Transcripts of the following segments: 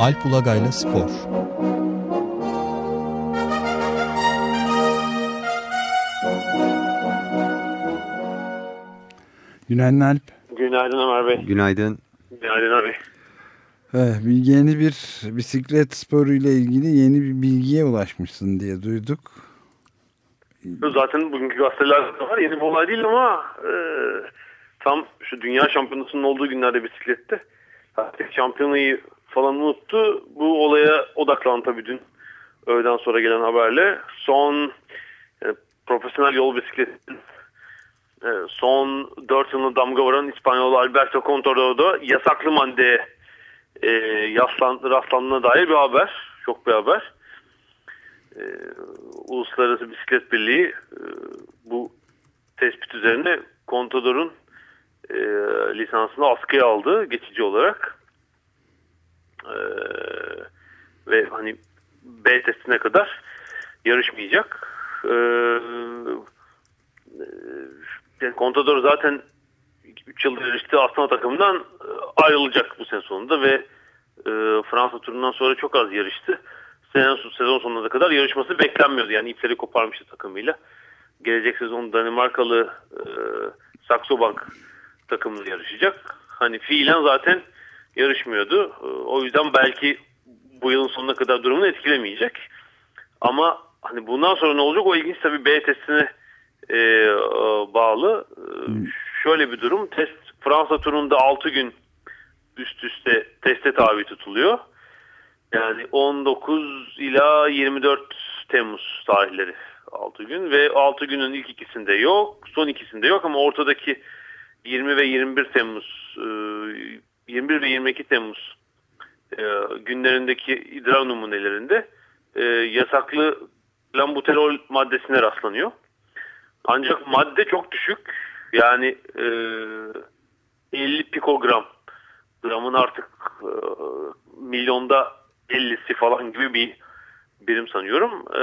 Alp Ulagay'la Spor Günaydın Alp. Günaydın Ömer Bey. Günaydın. Günaydın abi. Evet, yeni bir bisiklet sporu ile ilgili yeni bir bilgiye ulaşmışsın diye duyduk. Zaten bugünkü gazetelerde var. Yeni bir olay değil ama e, tam şu dünya şampiyonasının olduğu günlerde bisiklette şampiyonayı falan unuttu. Bu olaya odaklandı tabii dün öğleden sonra gelen haberle. Son e, profesyonel yol bisikletin e, son 4 yılını damga vuran İspanyol Alberto Contador'da yasaklı maddeye e, yaslan, rastlandığına dair bir haber. Çok bir haber. E, Uluslararası Bisiklet Birliği e, bu tespit üzerine Contador'un e, lisansını askıya aldı geçici olarak. E, ve hani B testine kadar yarışmayacak. E, yani Contador zaten 3 yıldır yarıştığı Aslan takımından e, ayrılacak bu sene sonunda ve e, Fransa turundan sonra çok az yarıştı. Sezon, sezon sonuna kadar yarışması beklenmiyordu. Yani ipleri koparmıştı takımıyla. Gelecek sezon Danimarkalı e, Saxo Bank takımıyla yarışacak. Hani fiilen zaten yarışmıyordu. E, o yüzden belki bu yılın sonuna kadar durumunu etkilemeyecek. Ama hani bundan sonra ne olacak o ilginç tabii B testine e, bağlı. E, şöyle bir durum. Test Fransa turunda 6 gün üst üste teste tabi tutuluyor. Yani 19 ila 24 Temmuz tarihleri 6 gün ve 6 günün ilk ikisinde yok, son ikisinde yok ama ortadaki 20 ve 21 Temmuz 21 ve 22 Temmuz günlerindeki idrar numunelerinde yasaklı lambuterol maddesine rastlanıyor. Ancak madde çok düşük. Yani e, 50 pikogram. Gramın artık e, milyonda 50'si falan gibi bir birim sanıyorum. E,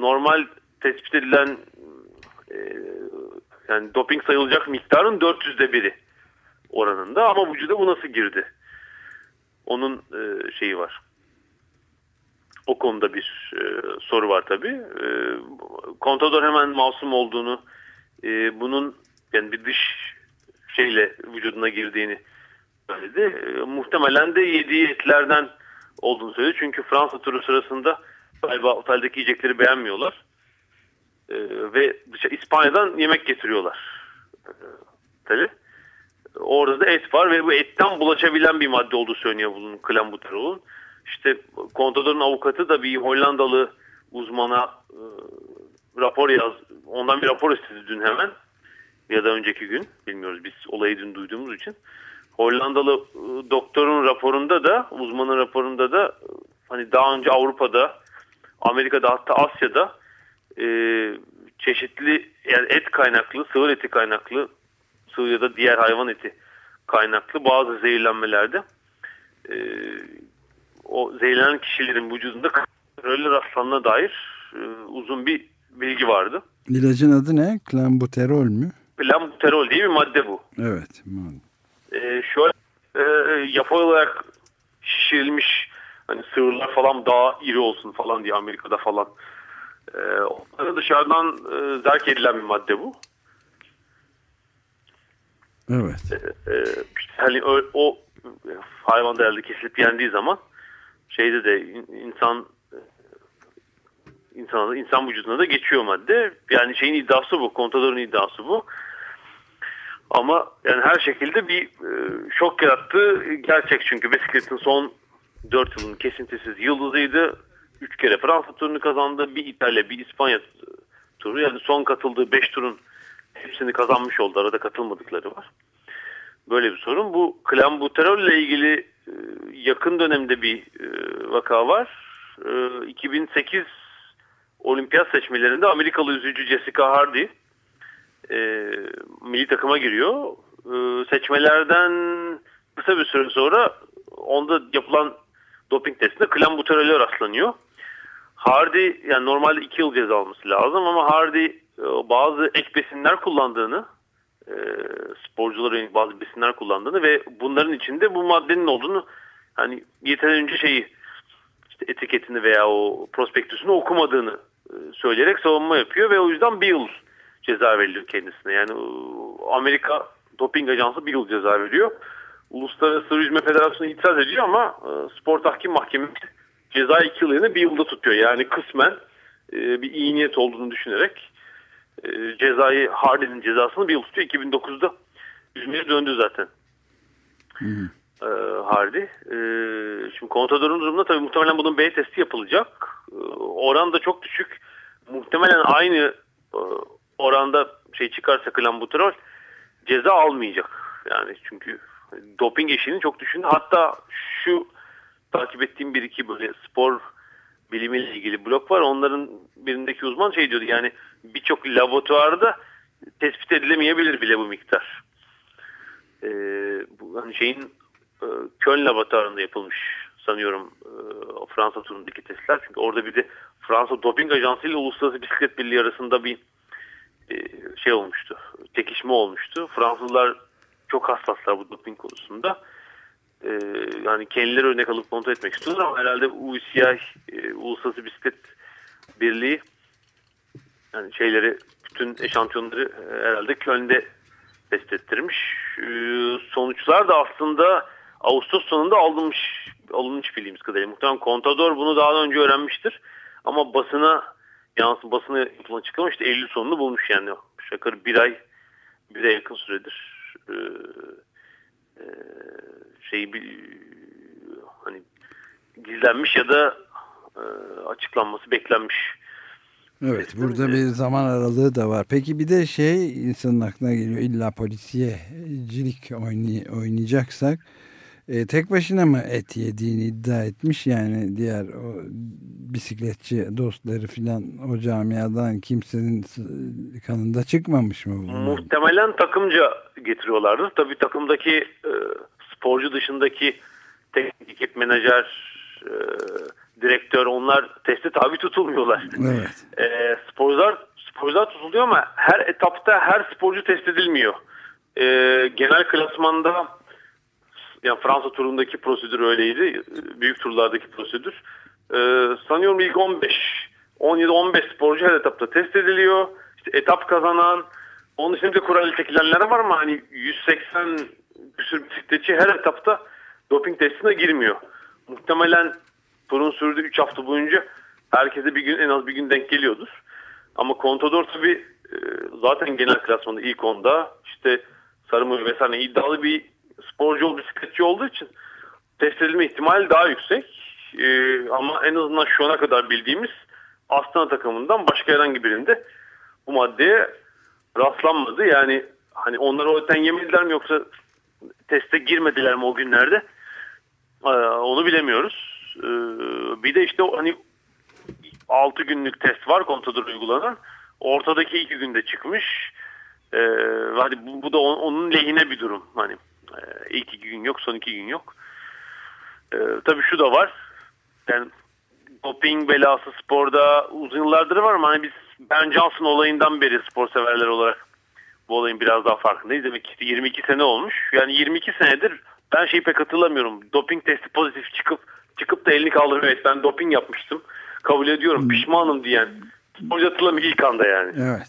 normal tespit edilen e, yani doping sayılacak miktarın 400'de biri oranında ama vücuda bu nasıl girdi? Onun e, şeyi var. O konuda bir e, soru var tabii. E, Contador hemen masum olduğunu, e, bunun yani bir dış şeyle vücuduna girdiğini söyledi. E, muhtemelen de yediği etlerden olduğunu söyledi. Çünkü Fransa turu sırasında galiba oteldeki yiyecekleri beğenmiyorlar. E, ve dışarı, İspanya'dan yemek getiriyorlar. E, tabii. Orada da et var ve bu etten bulaşabilen bir madde olduğu söyleniyor bunun klambuterolun. İşte Contador'un avukatı da bir Hollandalı uzmana e, rapor yaz. Ondan bir rapor istedi dün hemen. Ya da önceki gün. Bilmiyoruz biz olayı dün duyduğumuz için. Hollandalı e, doktorun raporunda da uzmanın raporunda da hani daha önce Avrupa'da Amerika'da hatta Asya'da e, çeşitli yani et kaynaklı, sığır eti kaynaklı sığır ya da diğer hayvan eti kaynaklı bazı zehirlenmelerde e, o zehirlenen kişilerin vücudunda öyle rastlandığına dair e, uzun bir bilgi vardı. İlacın adı ne? Klambuterol mü? Klambuterol diye bir madde bu. Evet. E, şöyle e, yapay olarak şişirilmiş hani sığırlar falan daha iri olsun falan diye Amerika'da falan. E, onlara dışarıdan e, zerk edilen bir madde bu. Evet. E, e, işte hani o, o hayvan değerli kesilip yendiği zaman şeyde de insan insan insan vücuduna da geçiyor madde. Yani şeyin iddiası bu, kontadorun iddiası bu. Ama yani her şekilde bir e, şok yarattı. Gerçek çünkü bisikletin son 4 yılın kesintisiz yıldızıydı. 3 kere Fransa turunu kazandı. Bir İtalya, bir İspanya turu. Yani son katıldığı 5 turun hepsini kazanmış oldu. Arada katılmadıkları var. Böyle bir sorun. Bu klambuterol ile ilgili e, yakın dönemde bir e, vaka var. 2008 olimpiyat seçmelerinde Amerikalı yüzücü Jessica Hardy e, milli takıma giriyor. E, seçmelerden kısa bir süre sonra onda yapılan doping testinde klambuterole rastlanıyor. Hardy yani normalde 2 yıl ceza alması lazım ama Hardy e, bazı ek besinler kullandığını e, sporcuların bazı besinler kullandığını ve bunların içinde bu maddenin olduğunu hani yeterince şeyi işte etiketini veya o prospektüsünü okumadığını e, söyleyerek savunma yapıyor ve o yüzden bir yıl ceza veriliyor kendisine. Yani Amerika Doping Ajansı bir yıl ceza veriyor. Uluslararası Yüzme Federasyonu itiraz ediyor ama e, Spor Tahkim Mahkemesi ceza iki yıl yerine bir yılda tutuyor. Yani kısmen e, bir iyi niyet olduğunu düşünerek e, cezayı Hardy'nin cezasını bir yıl tutuyor. 2009'da yüzmeye döndü zaten. Hı hı. E, Hardy. E, şimdi kontadorun durumunda tabii muhtemelen bunun B testi yapılacak. E, oran da çok düşük. Muhtemelen aynı e, oranda şey çıkarsa klambuterol ceza almayacak. Yani çünkü doping işini çok düşündü. Hatta şu takip ettiğim bir iki böyle spor bilimiyle ilgili blok var. Onların birindeki uzman şey diyordu yani birçok laboratuvarda tespit edilemeyebilir bile bu miktar. Ee, bu hani şeyin e, Köln laboratuvarında yapılmış sanıyorum e, Fransa turundaki testler. Çünkü orada bir de Fransa Doping Ajansı ile Uluslararası Bisiklet Birliği arasında bir e, şey olmuştu. Çekişme olmuştu. Fransızlar çok hassaslar bu doping konusunda. E, yani kendileri örnek alıp kontrol etmek istiyorlar ama herhalde UCI e, Uluslararası Bisiklet Birliği yani şeyleri bütün eşantiyonları e, herhalde Köln'de test ettirmiş. E, sonuçlar da aslında Ağustos sonunda alınmış alınmış bildiğimiz kadarıyla. Muhtemelen Contador bunu daha önce öğrenmiştir. Ama basına yansın basına yapılan açıklama işte Eylül sonunu bulmuş yani. Şakır bir ay bir ay yakın süredir e, e, şeyi bir hani gizlenmiş ya da e, açıklanması beklenmiş. Evet burada bir zaman aralığı da var. Peki bir de şey insanın aklına geliyor illa polisiyecilik oynay oynayacaksak e, tek başına mı et yediğini iddia etmiş yani diğer o bisikletçi dostları filan o camiadan kimsenin kanında çıkmamış mı? Bunlar? Muhtemelen takımca getiriyorlardır. Tabii takımdaki e, sporcu dışındaki teknik ekip menajer e, direktör onlar testi tabi tutulmuyorlar. Evet. E, sporcular sporcular tutuluyor ama her etapta her sporcu test edilmiyor. E, genel klasmanda yani Fransa turundaki prosedür öyleydi. Büyük turlardaki prosedür. Ee, sanıyorum ilk 15 17-15 sporcu her etapta test ediliyor. İşte etap kazanan onun dışında kural çekilenler var ama hani 180 küsur bisikletçi her etapta doping testine girmiyor. Muhtemelen turun sürdüğü 3 hafta boyunca herkese bir gün en az bir gün denk geliyordur. Ama Contador tabi e, zaten genel klasmanda ilk onda işte Sarımoy vesaire iddialı bir sporcu ol, bisikletçi olduğu için test edilme ihtimali daha yüksek. Ee, ama en azından şu ana kadar bildiğimiz Astana takımından başka herhangi birinde bu maddeye rastlanmadı. Yani hani onları o öten yemediler mi yoksa teste girmediler mi o günlerde? Ee, onu bilemiyoruz. Ee, bir de işte hani 6 günlük test var Contador uygulanan. Ortadaki 2 günde çıkmış. Ee, hadi bu, bu da onun lehine bir durum. Hani ee, ilk iki gün yok, son iki gün yok. Ee, tabii şu da var. Yani doping belası sporda uzun yıllardır var ama hani biz Ben Johnson olayından beri spor severler olarak bu olayın biraz daha farkındayız. Demek ki 22 sene olmuş. Yani 22 senedir ben şeyi pek hatırlamıyorum. Doping testi pozitif çıkıp çıkıp da elini kaldırıp evet ben doping yapmıştım. Kabul ediyorum pişmanım diyen sporcu hatırlamıyor ilk anda yani. Evet.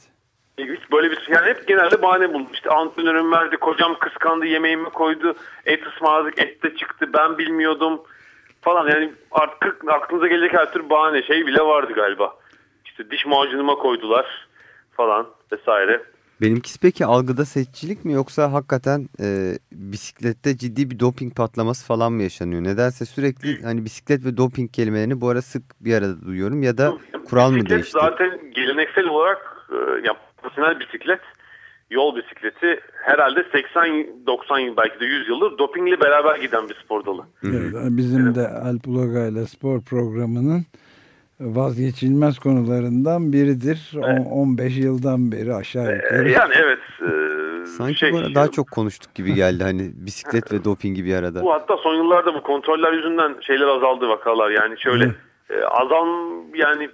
Hiç böyle bir yani hep genelde bahane bulmuş. İşte antrenörüm verdi, kocam kıskandı, yemeğimi koydu, et ısmarladık, et de çıktı, ben bilmiyordum falan. Yani artık aklınıza gelecek her tür bahane şey bile vardı galiba. İşte diş macunuma koydular falan vesaire. Benimkisi peki algıda seçicilik mi yoksa hakikaten e, bisiklette ciddi bir doping patlaması falan mı yaşanıyor? Nedense sürekli hani bisiklet ve doping kelimelerini bu ara sık bir arada duyuyorum ya da kural mı değişti? Zaten geleneksel olarak e, ya profesyonel bisiklet, yol bisikleti herhalde 80-90 yıl belki de 100 yıldır dopingle beraber giden bir spor dalı. Evet, bizim evet. de Alp Uloga ile spor programının vazgeçilmez konularından biridir. Evet. 15 yıldan beri aşağı ee, yukarı. Yani evet. E, Sanki şey, bana daha çok konuştuk gibi geldi hani bisiklet ve dopingi bir arada. Bu hatta son yıllarda bu kontroller yüzünden şeyler azaldı vakalar yani şöyle e, azal yani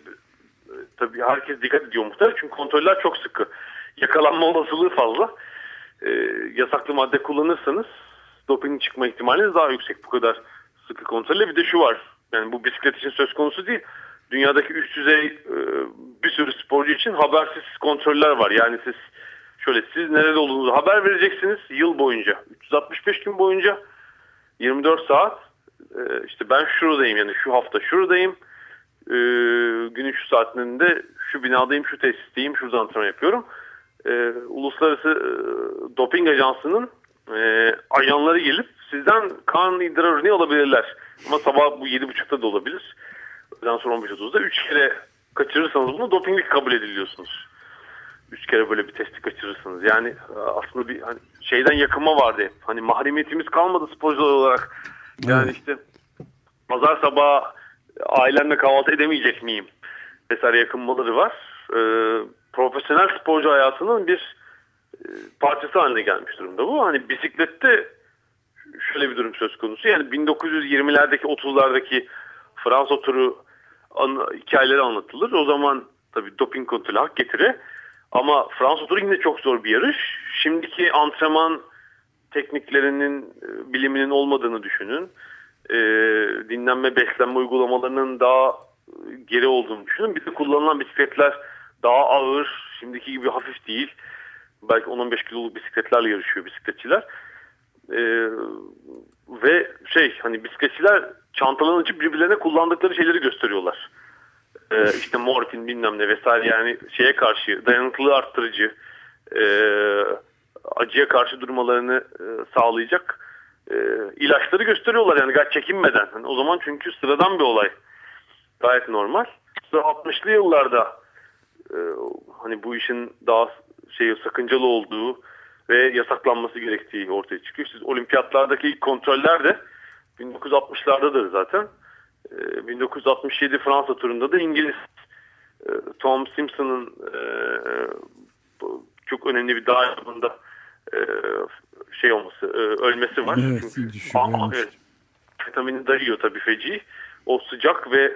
tabii herkes dikkat ediyor muhtemelen çünkü kontroller çok sıkı. Yakalanma olasılığı fazla. E, yasaklı madde kullanırsanız doping çıkma ihtimaliniz daha yüksek bu kadar sıkı kontrolle bir de şu var. Yani bu bisiklet için söz konusu değil. Dünyadaki üst düzey e, bir sürü sporcu için habersiz kontroller var. Yani siz şöyle siz nerede olduğunuzu haber vereceksiniz yıl boyunca. 365 gün boyunca 24 saat e, işte ben şuradayım yani şu hafta şuradayım. E, günün şu saatinde şu binadayım, şu tesisteyim, şurada antrenman yapıyorum. Uluslararası Doping Ajansı'nın ajanları gelip sizden kan idrar örneği alabilirler. Ama sabah bu 7.30'da da olabilir. Öğleden sonra 15.30'da 3 kere kaçırırsanız bunu dopinglik kabul ediliyorsunuz. 3 kere böyle bir testi kaçırırsınız. Yani aslında bir hani şeyden yakınma vardı hep. Hani mahremiyetimiz kalmadı sporcular olarak. Yani evet. işte pazar sabah ailemle kahvaltı edemeyecek miyim? Vesaire yakınmaları var. Ee, profesyonel sporcu hayatının bir e, parçası haline gelmiş durumda bu. Hani bisiklette şöyle bir durum söz konusu. Yani 1920'lerdeki 30'lardaki Fransa turu an, hikayeleri anlatılır. O zaman tabii doping kontrolü hak getiri. Ama Fransa turu yine çok zor bir yarış. Şimdiki antrenman tekniklerinin, e, biliminin olmadığını düşünün. E, dinlenme, beslenme uygulamalarının daha geri olduğunu düşünün. Bir de kullanılan bisikletler daha ağır, şimdiki gibi hafif değil. Belki 10-15 kiloluk bisikletlerle yarışıyor bisikletçiler. Ee, ve şey hani bisikletçiler çantalarını açıp birbirlerine kullandıkları şeyleri gösteriyorlar. Ee, işte morfin bilmem ne vesaire yani şeye karşı dayanıklılığı arttırıcı e, acıya karşı durmalarını e, sağlayacak e, ilaçları gösteriyorlar yani gayet çekinmeden. Hani o zaman çünkü sıradan bir olay. Gayet normal. 60'lı yıllarda e, hani bu işin daha şey sakıncalı olduğu ve yasaklanması gerektiği ortaya çıkıyor. Siz olimpiyatlardaki ilk kontroller de 1960'lardadır zaten. 1967 ee, Fransa turunda da İngiliz e, Tom Simpson'ın e, çok önemli bir dağ yapımında e, şey olması, ölmesi var. Evet, Çünkü, evet, vitamini dayıyor tabii feci. O sıcak ve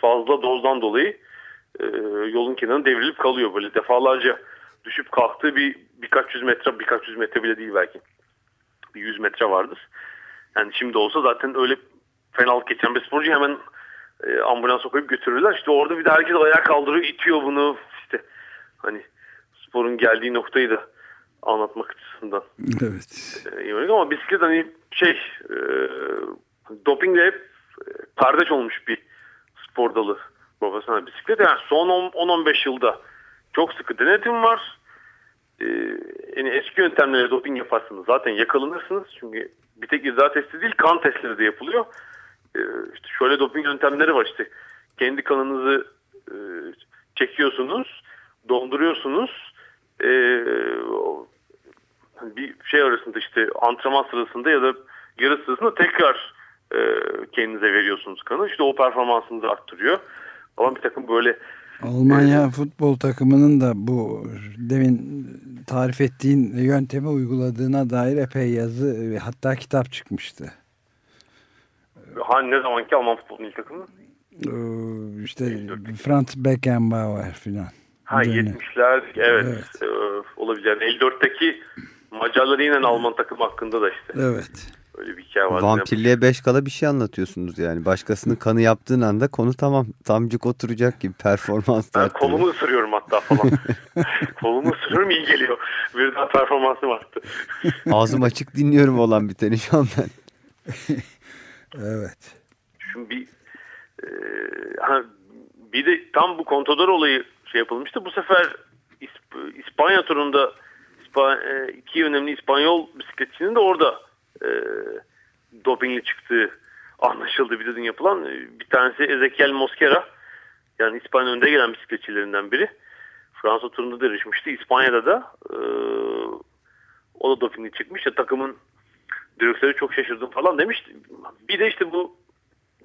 fazla dozdan dolayı yolun kenarına devrilip kalıyor böyle defalarca düşüp kalktığı bir birkaç yüz metre birkaç yüz metre bile değil belki bir yüz metre vardır. Yani şimdi olsa zaten öyle fenalık geçen bir sporcu hemen e, ambulansa koyup götürürler. İşte orada bir de herkes ayağa kaldırıyor itiyor bunu işte hani sporun geldiği noktayı da anlatmak açısından. Evet. E, ama bisiklet hani şey e, dopingle hep e, kardeş olmuş bir spor dalı profesyonel bisiklet. Yani son 10-15 yılda çok sıkı denetim var. Ee, yani eski yöntemlerle doping yaparsınız zaten yakalanırsınız. Çünkü bir tek idrar testi değil kan testleri de yapılıyor. Ee, işte şöyle doping yöntemleri var işte. Kendi kanınızı e, çekiyorsunuz, donduruyorsunuz. E, bir şey arasında işte antrenman sırasında ya da yarı sırasında tekrar e, kendinize veriyorsunuz kanı. İşte o performansınızı arttırıyor. Ama bir takım böyle Almanya ee, futbol takımının da bu demin tarif ettiğin yöntemi uyguladığına dair epey yazı ve hatta kitap çıkmıştı. Ha ne zamanki Alman futbol milli takımı? Ee, işte Franz Beckenbauer filan. Ha 70'ler evet, evet. E, olabilir. Yani 54'teki Macarlar yine Alman takım hakkında da işte. Evet. Öyle bir hikaye var. Vampirliğe beş kala bir şey anlatıyorsunuz yani. Başkasının kanı yaptığın anda konu tamam. Tamcık oturacak gibi performans. Ben kolumu ısırıyorum hatta falan. kolumu ısırıyorum iyi geliyor. Bir daha performansı arttı. Ağzım açık dinliyorum olan biteni şu an ben. evet. Şimdi bir e, bir de tam bu kontador olayı şey yapılmıştı. Bu sefer İsp İspanya turunda İspa e, iki önemli İspanyol bisikletçinin de orada e, dopingli çıktığı anlaşıldı bir dün yapılan. E, bir tanesi Ezekiel Mosquera yani İspanya önde gelen bisikletçilerinden biri. Fransa turunda da yarışmıştı. İspanya'da da e, o da dopingli çıkmış. Ya, takımın direktörü çok şaşırdım falan demişti. Bir de işte bu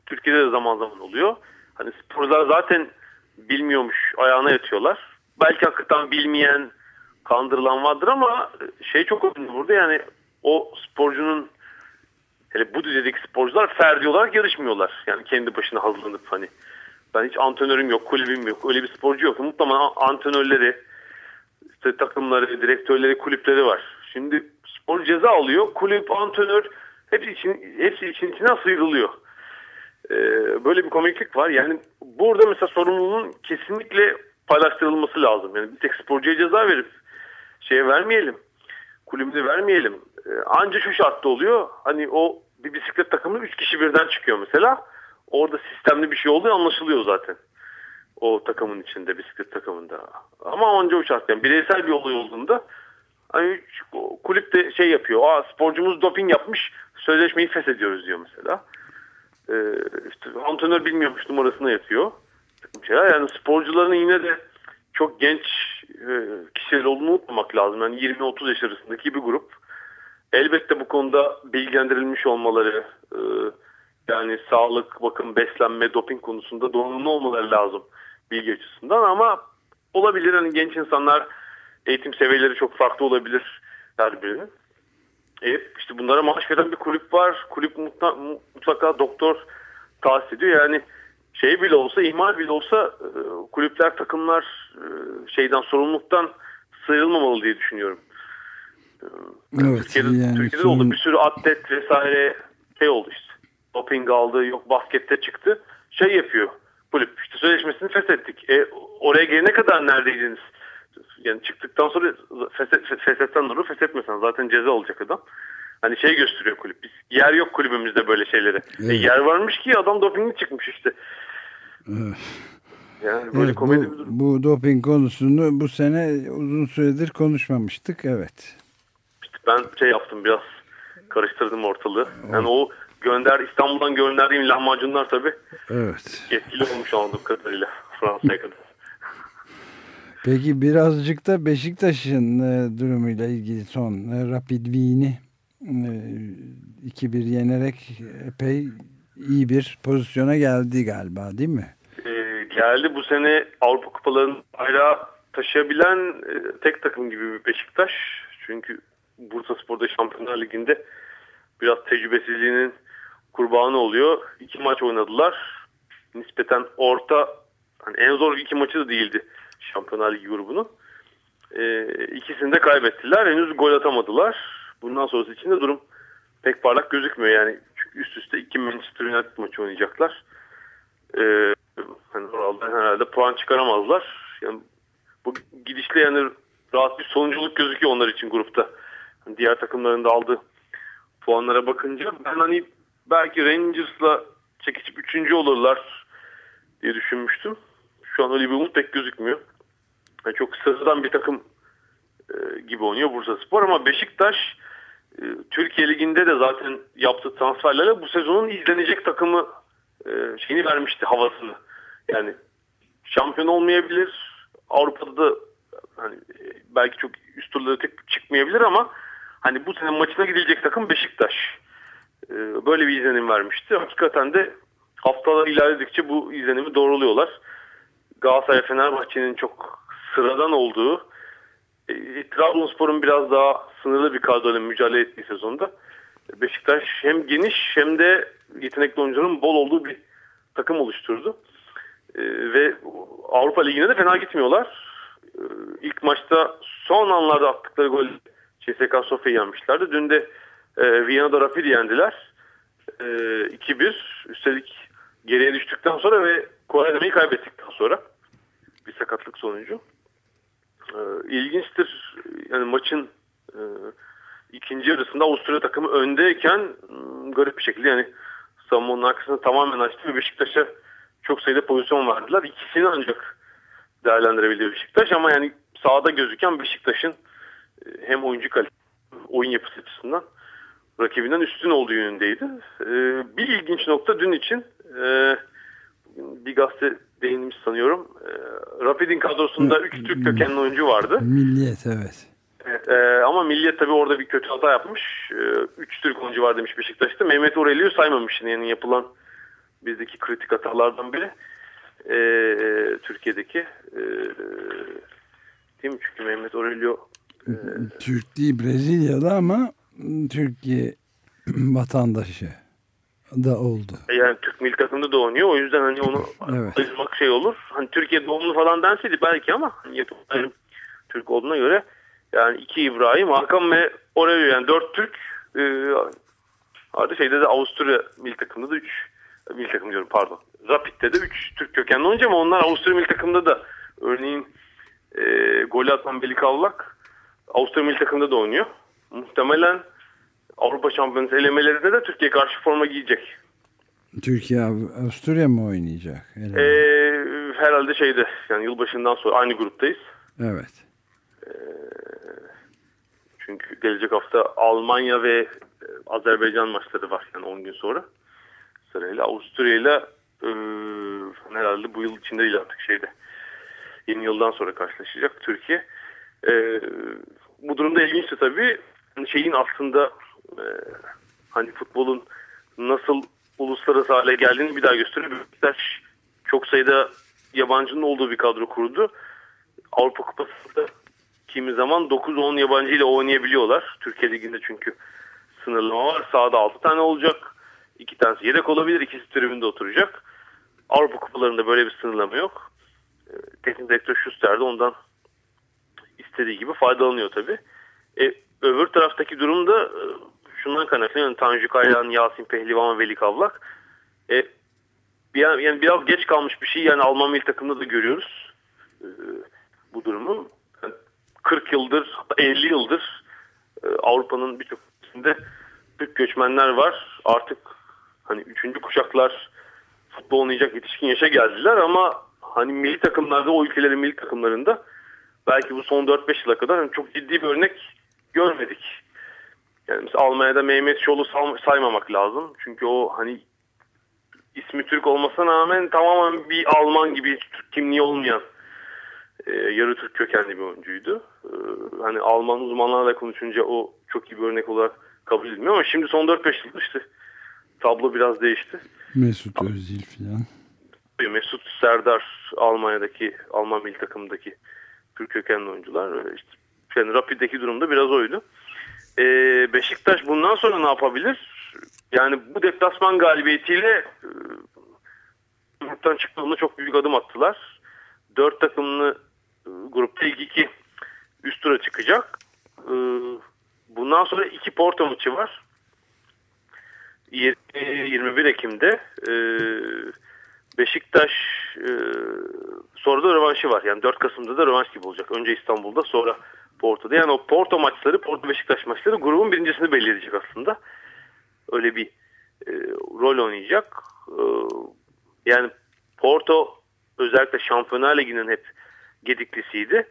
Türkiye'de de zaman zaman oluyor. Hani sporcular zaten bilmiyormuş ayağına yatıyorlar. Belki hakikaten bilmeyen kandırılan vardır ama şey çok önemli burada yani o sporcunun hele bu düzeydeki sporcular ferdi olarak yarışmıyorlar. Yani kendi başına hazırlanıp hani ben hiç antrenörüm yok, kulübüm yok. Öyle bir sporcu yok. Mutlaka antrenörleri, işte takımları, direktörleri, kulüpleri var. Şimdi spor ceza alıyor. Kulüp, antrenör hepsi için hepsi için içinden sıyrılıyor. Ee, böyle bir komiklik var. Yani burada mesela sorumluluğun kesinlikle paylaştırılması lazım. Yani bir tek sporcuya ceza verip şeye vermeyelim. Kulübüne vermeyelim. Ee, anca şu şartta oluyor. Hani o bir bisiklet takımı 3 kişi birden çıkıyor mesela. Orada sistemli bir şey olduğu anlaşılıyor zaten. O takımın içinde, bisiklet takımında. Ama anca o şart. Yani bireysel bir olay olduğunda hani kulüp de şey yapıyor. Aa sporcumuz doping yapmış. Sözleşmeyi feshediyoruz diyor mesela. Ee, işte antrenör bilmiyormuş numarasına yatıyor. Yani sporcuların yine de çok genç e, kişiler olduğunu unutmamak lazım. Yani 20-30 yaş arasındaki bir grup. Elbette bu konuda bilgilendirilmiş olmaları, e, yani sağlık, bakım, beslenme, doping konusunda donanımlı olmaları lazım bilgi açısından ama olabilir hani genç insanlar eğitim seviyeleri çok farklı olabilir her birinin. E, işte bunlara maaş veren bir kulüp var. Kulüp mutlaka, mutlaka doktor tahsis ediyor. Yani şey bile olsa, ihmal bile olsa e, kulüpler, takımlar e, şeyden sorumluluktan sıyrılmamalı diye düşünüyorum. Evet, Türkiye'de, yani Türkiye'de son... oldu bir sürü atlet vesaire şey oldu işte. Doping aldı, yok baskette çıktı. Şey yapıyor kulüp işte sözleşmesini feshettik. E, oraya gelene kadar neredeydiniz? Yani çıktıktan sonra feshet, feshetten olur, feshetmesen zaten ceza olacak adam. Hani şey gösteriyor kulüp. Biz, yer yok kulübümüzde böyle şeylere. E, evet. E, yer varmış ki adam dopingli çıkmış işte. Yani böyle evet, komedi bu, durum. Bu doping konusunu bu sene uzun süredir konuşmamıştık. Evet. İşte ben şey yaptım biraz karıştırdım ortalığı. Yani o gönder İstanbul'dan gönderdiğim lahmacunlar tabii. Evet. Etkili olmuş anladığım kadarıyla Fransa'ya kadar. Peki birazcık da Beşiktaş'ın e, durumuyla ilgili son e, Rapid Wien'i e, 2-1 yenerek epey iyi bir pozisyona geldi galiba değil mi? E, geldi bu sene Avrupa Kupalarının bayrağı taşıyabilen e, tek takım gibi bir Beşiktaş. Çünkü Bursa Spor'da Şampiyonlar Ligi'nde biraz tecrübesizliğinin kurbanı oluyor. İki maç oynadılar. Nispeten orta hani en zor iki maçı da değildi Şampiyonlar Ligi grubunun. Ee, ikisini de kaybettiler. Henüz gol atamadılar. Bundan sonrası için de durum pek parlak gözükmüyor. Yani çünkü üst üste iki Manchester United maçı oynayacaklar. Ee, hani oradan herhalde puan çıkaramazlar. Yani bu gidişle yani rahat bir sonunculuk gözüküyor onlar için grupta. Yani diğer takımların da aldığı puanlara bakınca ben hani belki Rangers'la çekişip üçüncü olurlar diye düşünmüştüm. Şu an öyle bir umut pek gözükmüyor. Yani çok sıradan bir takım e, gibi oynuyor Bursa Spor ama Beşiktaş e, Türkiye Ligi'nde de zaten yaptığı transferlerle bu sezonun izlenecek takımı e, şeyini vermişti havasını. Yani şampiyon olmayabilir. Avrupa'da da hani belki çok üst turlara çıkmayabilir ama hani bu sene maçına gidilecek takım Beşiktaş. E, böyle bir izlenim vermişti. Hakikaten de haftalar ilerledikçe bu izlenimi doğruluyorlar. Galatasaray Fenerbahçe'nin çok sıradan olduğu e, Trabzonspor'un biraz daha sınırlı bir kadroyla mücadele ettiği sezonda Beşiktaş hem geniş hem de yetenekli oyuncuların bol olduğu bir takım oluşturdu. E, ve Avrupa Ligi'ne de fena gitmiyorlar. E, ilk maçta son anlarda attıkları gol CSK Sofya'yı yenmişlerdi. Dün de e, Viyana'da Rapid'i yendiler. E, 2-1. Üstelik geriye düştükten sonra ve Kore'demeyi kaybettikten sonra bir sakatlık sonucu. E, ilginçtir. Yani maçın e, ikinci yarısında Avusturya takımı öndeyken garip bir şekilde yani savunmanın arkasını tamamen açtı ve Beşiktaş'a çok sayıda pozisyon verdiler. İkisini ancak değerlendirebildi Beşiktaş ama yani sahada gözüken Beşiktaş'ın e, hem oyuncu kalitesi oyun yapısı açısından rakibinden üstün olduğu yönündeydi. E, bir ilginç nokta dün için e, bir gazete değinmiş sanıyorum. E, Rapid'in kadrosunda 3 Türk kökenli oyuncu vardı. Milliyet evet. Evet, e, ama Milliyet tabii orada bir kötü hata yapmış. 3 e, Türk oyuncu var demiş Beşiktaş'ta. Mehmet Aurelio'yu saymamış yani yapılan bizdeki kritik hatalardan biri. E, Türkiye'deki e, değil mi? Çünkü Mehmet Aurelio e, Türk değil Brezilyalı ama Türkiye vatandaşı da oldu. Yani Türk milli takımında da oynuyor. O yüzden hani onu evet. ayırmak şey olur. Hani Türkiye doğumlu falan denseydi belki ama hani Türk olduğuna göre yani iki İbrahim, Hakan ve Aurelio yani dört Türk e, Vardı şeyde de Avusturya milli takımında da 3 milli takım diyorum pardon. Rapid'de de 3 Türk kökenli oyuncu ama onlar Avusturya milli takımında da örneğin e, golü atan Belikavlak Avusturya milli takımında da oynuyor. Muhtemelen Avrupa Şampiyonası elemelerinde de Türkiye karşı forma giyecek. Türkiye Avusturya mı oynayacak? Ee, herhalde şeyde yani yılbaşından sonra aynı gruptayız. Evet. Ee, çünkü gelecek hafta Almanya ve e, Azerbaycan maçları var yani 10 gün sonra. Sırayla Avusturya ile herhalde bu yıl içinde değil artık şeyde. Yeni yıldan sonra karşılaşacak Türkiye. E, bu durumda ilginçti tabii. Şeyin aslında e, hani futbolun nasıl uluslararası hale geldiğini bir daha gösteriyor. Beşiktaş çok sayıda yabancının olduğu bir kadro kurdu. Avrupa Kupası'nda kimi zaman 9-10 yabancı ile oynayabiliyorlar. Türkiye Ligi'nde çünkü sınırlama var. Sahada 6 tane olacak. 2 tanesi yedek olabilir. ikisi tribünde oturacak. Avrupa Kupalarında böyle bir sınırlama yok. Ee, teknik direktör Schuster de ondan istediği gibi faydalanıyor tabii. E, öbür taraftaki durumda e, şundan kaynaklanıyor. Yani Tanju Kaylan, Yasin Pehlivan ve Veli Kavlak. E, yani, yani biraz geç kalmış bir şey. Yani Alman milli takımında da görüyoruz e, bu durumu. Yani 40 yıldır, 50 yıldır e, Avrupa'nın birçok ülkesinde Türk göçmenler var. Artık hani üçüncü kuşaklar futbol oynayacak yetişkin yaşa geldiler ama hani milli takımlarda o ülkelerin milli takımlarında belki bu son 4-5 yıla kadar hani çok ciddi bir örnek görmedik. Yani mesela Almanya'da Mehmet Şol'u saymamak lazım. Çünkü o hani ismi Türk olmasına rağmen tamamen bir Alman gibi Türk kimliği olmayan e, yarı Türk kökenli bir oyuncuydu. E, hani Alman uzmanlarla konuşunca o çok iyi bir örnek olarak kabul edilmiyor ama şimdi son 4-5 yıldır işte tablo biraz değişti. Mesut Özil falan. Mesut Serdar Almanya'daki Alman milli takımındaki Türk kökenli oyuncular. İşte yani Rapid'deki durumda biraz oydu. Ee, Beşiktaş bundan sonra ne yapabilir? Yani bu deplasman galibiyetiyle e, gruptan çıktığında çok büyük adım attılar. Dört takımlı e, grupta ilk iki üst tura çıkacak. E, bundan sonra iki Porto maçı var. 21 Ekim'de e, Beşiktaş e, sonra da rövanşı var. Yani 4 Kasım'da da rövanş gibi olacak. Önce İstanbul'da sonra Porto'da. Yani o Porto maçları, Porto Beşiktaş maçları grubun birincisini belirleyecek aslında. Öyle bir e, rol oynayacak. E, yani Porto özellikle Şampiyonlar Ligi'nin hep gediklisiydi.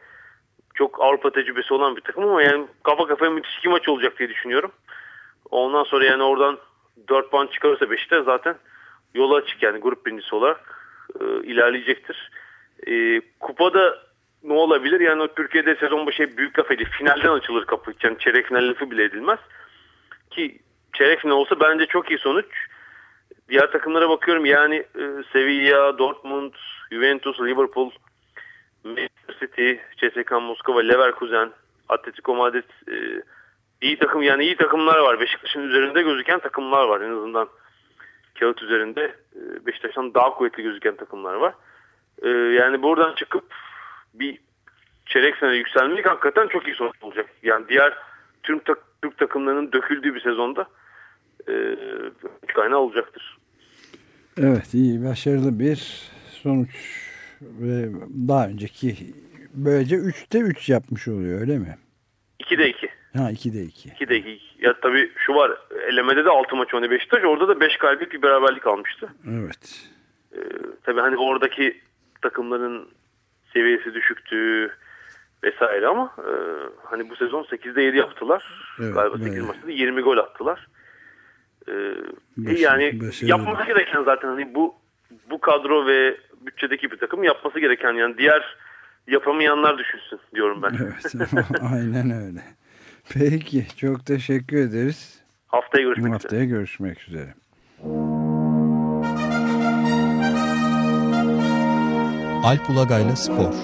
Çok Avrupa tecrübesi olan bir takım ama yani kafa kafaya müthiş iki maç olacak diye düşünüyorum. Ondan sonra yani oradan 4 puan çıkarırsa Beşiktaş zaten yola açık yani grup birincisi olarak e, ilerleyecektir. E, kupada ne olabilir? Yani Türkiye'de sezon başı büyük laf edildi. Finalden açılır kapı. Yani çeyrek final lafı bile edilmez. Ki çeyrek final olsa bence çok iyi sonuç. Diğer takımlara bakıyorum yani e, Sevilla, Dortmund, Juventus, Liverpool, Manchester City, CSKA Moskova, Leverkusen, Atletico Madrid e, iyi takım yani iyi takımlar var. Beşiktaş'ın üzerinde gözüken takımlar var en azından kağıt üzerinde e, Beşiktaş'tan daha kuvvetli gözüken takımlar var. E, yani buradan çıkıp bir çeyrek sene yükselmek hakikaten çok iyi sonuç olacak. Yani diğer tüm tak Türk takımlarının döküldüğü bir sezonda e, kaynağı olacaktır. Evet iyi başarılı bir sonuç ve daha önceki böylece 3'te 3 yapmış oluyor öyle mi? 2'de 2. Ha 2'de 2. 2'de 2. Ya tabii şu var elemede de 6 maç oynadı Beşiktaş orada da 5 galibiyet bir beraberlik almıştı. Evet. Ee, tabii hani oradaki takımların seviyesi düşüktü vesaire ama e, hani bu sezon 8'de 7 yaptılar. Evet, Galiba 8 evet. maçta da 20 gol attılar. Ee, Başarı- yani başarılı. yapması gereken zaten hani bu bu kadro ve bütçedeki bir takım yapması gereken yani diğer yapamayanlar düşünsün diyorum ben. Evet aynen öyle. Peki çok teşekkür ederiz. Haftaya görüşmek üzere. Haftaya görüşmek üzere. Alp Ulagay'la Spor